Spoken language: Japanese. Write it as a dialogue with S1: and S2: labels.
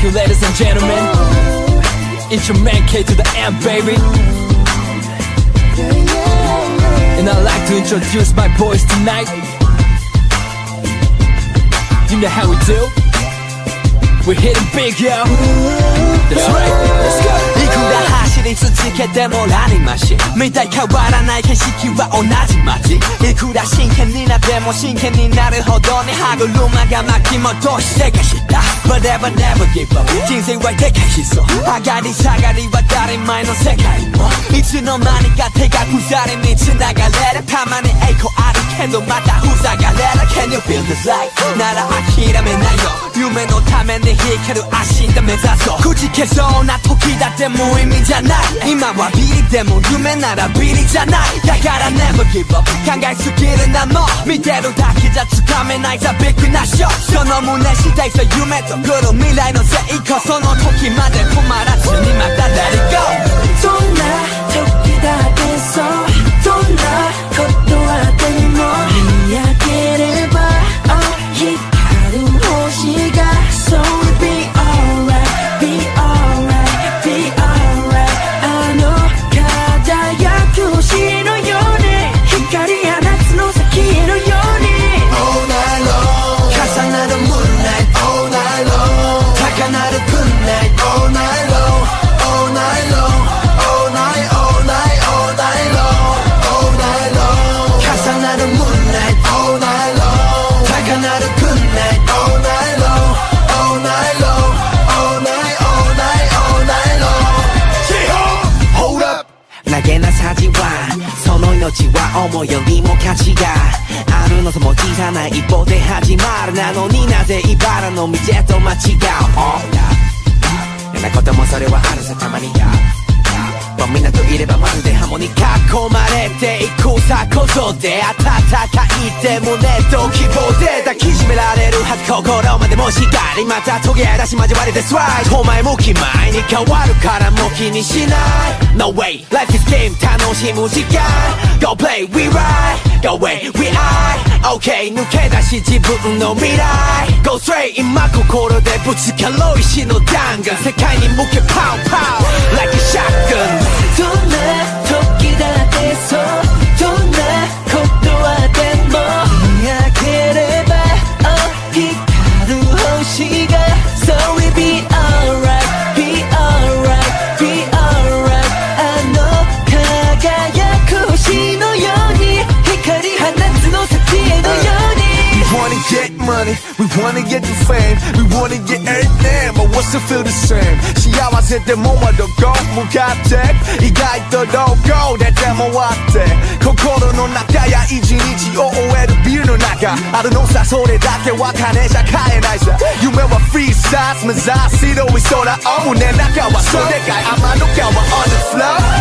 S1: Thank you, ladies and gentlemen. It's your man K to the M, baby. And I'd like to introduce my boys tonight. You know how we do? We're hitting big, yo. That's right. Let's go.
S2: り続けてもラニマシンみたい変わらない景色は同じ街。いくら真剣になっても真剣になるほどに歯車が巻き戻してかした。Whatever never give up 人生はでかいそ。う上がり下がりは当たり前の世界も。いつの間にか手が腐りに繋がれる。たまに栄光あるけどまた塞がれる。Can you feel this life なら諦めないよ。面に光る明日目指そう。くじけそうな時だって無意味じゃない。今はビリでも夢ならビリじゃない。だから never give up 考えすぎるなもう。見てるだけじゃつかめないザビッグなショー。その胸したいさ夢と来る未来の成功その時まで止まらずにまた Let it go 思いよりも価値があるのさも小さな一歩で始まるなのになぜ茨の道へと間違う？嫌なこともそれはあるさたまにみんなといればまるでハモに囲まれていくさことで温かいって胸と希望で抱きしめられるはず心までもしっかりまたトゲ出し交われてスライドお前向き前に変わるからもう気にしない。No way life is game 楽しむ時間 Go play we ride. Go away we I OK 抜け出し自分の未来。Go straight 今心でぶつかろう石の弾丸。世界に向けパウパウ Like a shotgun.
S3: どん
S4: money, we wanna get the fame, we wanna get everything, but what's it feel the same? 幸せってもんはどこ向かって意外とどこででもあって心の中や一日を終えるビルの中あるのさそれだけは金じゃ買えないさ夢はフリーサイズ目指す白い空を胸中はそでかい天の川 on the floor